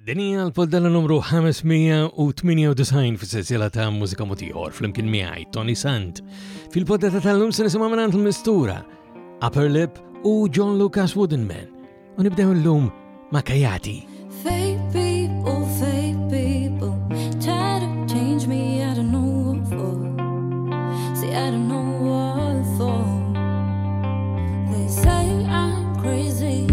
Din hija l-poddana numru 598 fis-sensiela ta' mużika motiħor flimkien miegħi Tony Sant. Fil-poddata tal-lum se nisimgħu minn l-mistura Upper Lip u John Lucas Woodenman. U nibdew l-lum ma' Kajati. Fake people, fake people, try to change me, I don't know what for. See, I don't know what for. They say I'm crazy.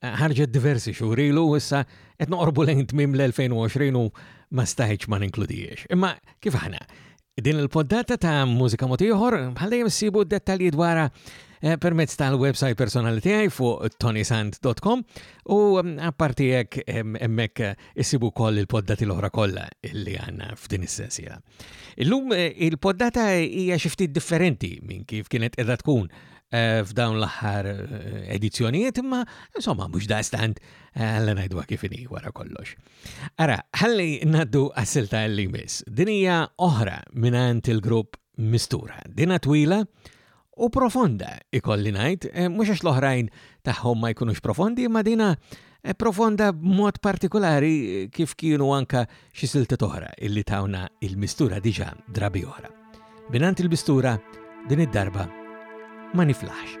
eh, ħarġet diversi xhur ilu u issa qed noqorbu lejn tmiem l-2020 u ma stajtx ma ninkludiex. Imma kif aħna? Din il-poddata ta' mużika motiħor, bħal-dajem s-sibu dettalji dwara eh, permezz tal-website personali tiegħi fuq tonisand.com u mm, apparti hekk mm, hemmhekk eh, issibu koll il-poddati l-oħra kollha li għandna f'din is-sensiela. Illum eh, il-poddata hija xi ftit differenti minn kif kienet qiegħda tkun Eh, f'dawn l-aħħar eh, edizzjonijiet, imma insomma mhux daqstant eh, għalla ngħidwa kif inhi wara kollox. Ara, ħalli naddu għas-silta li miss. Din hija oħra mingħand il-grupp Mistura. Dina twila u profonda ikolli ngħid, mhux għax l-oħrajn tagħhom ma jkunux profondi, imma dina Profonda b'mod partikolari kif kienu anka xi silta toħra illi tawna il-mistura diġà drabi oħra. Binant il-mistura din id-darba ma niflaħx.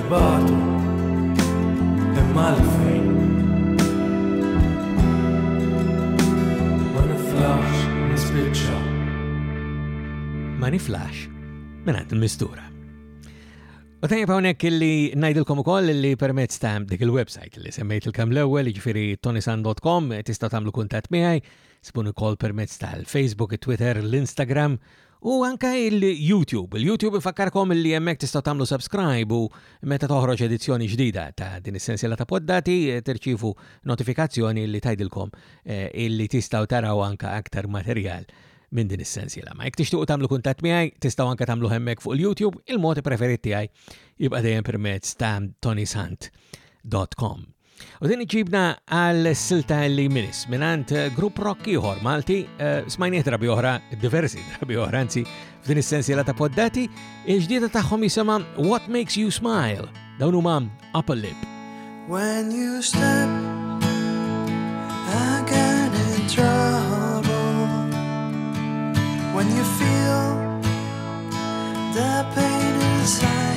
Ibatu, imma l-fejn. Ma niflax nisbicċa. Ma niflax minn għand il-mistura. U tajjeb hawnhekk li ngħidilkom ukoll li permezz ta' dik il-website li semmejt il-kemm l-ewwel, jiġifieri tonisan.com, tista' tagħmlu kuntatt miegħi, sibun ukoll permezz tal-Facebook, it-Twitter, l-Instagram U anka il-YouTube. Il-YouTube ifakkarkom li hemmhekk tistgħu tagħmlu subscribe u meta toħroġ edizzjoni ġdida ta' din is-sensiela ta' poddati eh, tirċivu notifikazzjoni li tgħidilkom eh, illi tistgħu taraw anka aktar materjal minn din is-sensiela. Ma jekk tixtiequ tagħmlu kuntatt miegħi, tistgħu anka tagħmlu hemmhekk fuq il-YouTube, il-mod preferit tiegħi jibqa' dejjem permezz ta' Tony Sant. com. U din iġibna għal silta li minis minant eh, grupp rock ieħor Malti eh, smajni drabi oħra, diversi drabi oħra, anzi f'din is-sensiela ta' poddati, il-ġdida tagħhom jisimha What Makes You Smile, dawn huma Upper Lip. When you step, I get in trouble. When you feel the pain inside.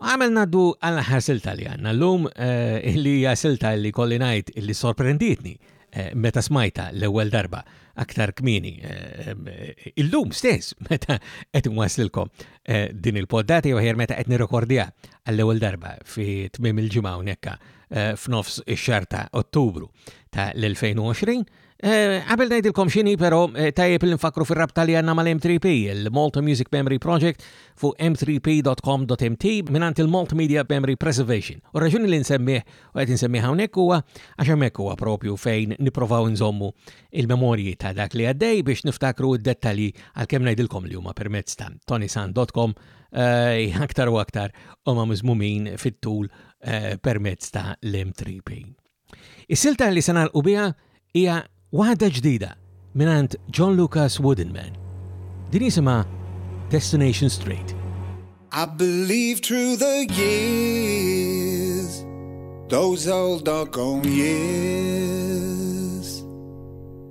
Għamel naddu għall-aħħar silta li għanna l-lum eh, li hija silta li kolli ngħid li sorprenditni eh, meta smajta l-ewwel darba aktar kmini eh, illum stess meta qed nwaslilkom din il-poddati jew ħjer meta qed nirrekordja għall-ewwel darba fi tmiem il-ġimgħa hawnhekk f'nofs ix-xahar ta' Ottubru ta' l-2020 Eh, qabel eh, ngħidilkom x'inhi però eh, tajjeb li nfakru fir-rabta li għandna mal-M3P, il-Malta Music Memory Project fuq m3p.com.mt mingħand il-Malta Media Memory Preservation. U raġuni li nsemmih u qed insemmih hawnhekk huwa għax hemmhekk huwa propju fejn nipprovaw nżommu il-memorji ta' dak li għaddej biex niftakru d-dettalji għalkemm ngħidilkom li huma permezz ta' tonisan.com eh, aktar u aktar huma miżmumin fit-tul permezz ta' l-M3P. Is-silta li se nagħlqu biha hija waħda ġdida mingħand John Lucas Woodenman. Din jisimha Destination Straight. I believe through the years, those old doggone years.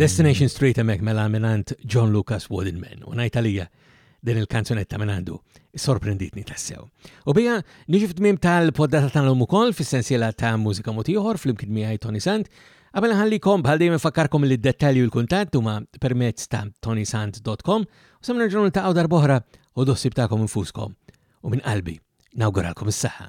Destination Street emek mela minant John Lucas Wodenman u najtalija din il-kanzunetta minandu sorprenditni tassew. U bija niġi f'tmim tal-poddata tal-lum ukoll fis-sensiela ta' mużika motiħor fl-imkien miegħi Tony Sant. Qabel ħallikom bħal dejjem fakkarkom li d-dettalji u l-kuntatt huma permezz ta' tonysant.com U sam nerġgħu niltaqgħu darb'oħra u dossib tagħkom infuskom u minn qalbi nawguralkom is-saħħa.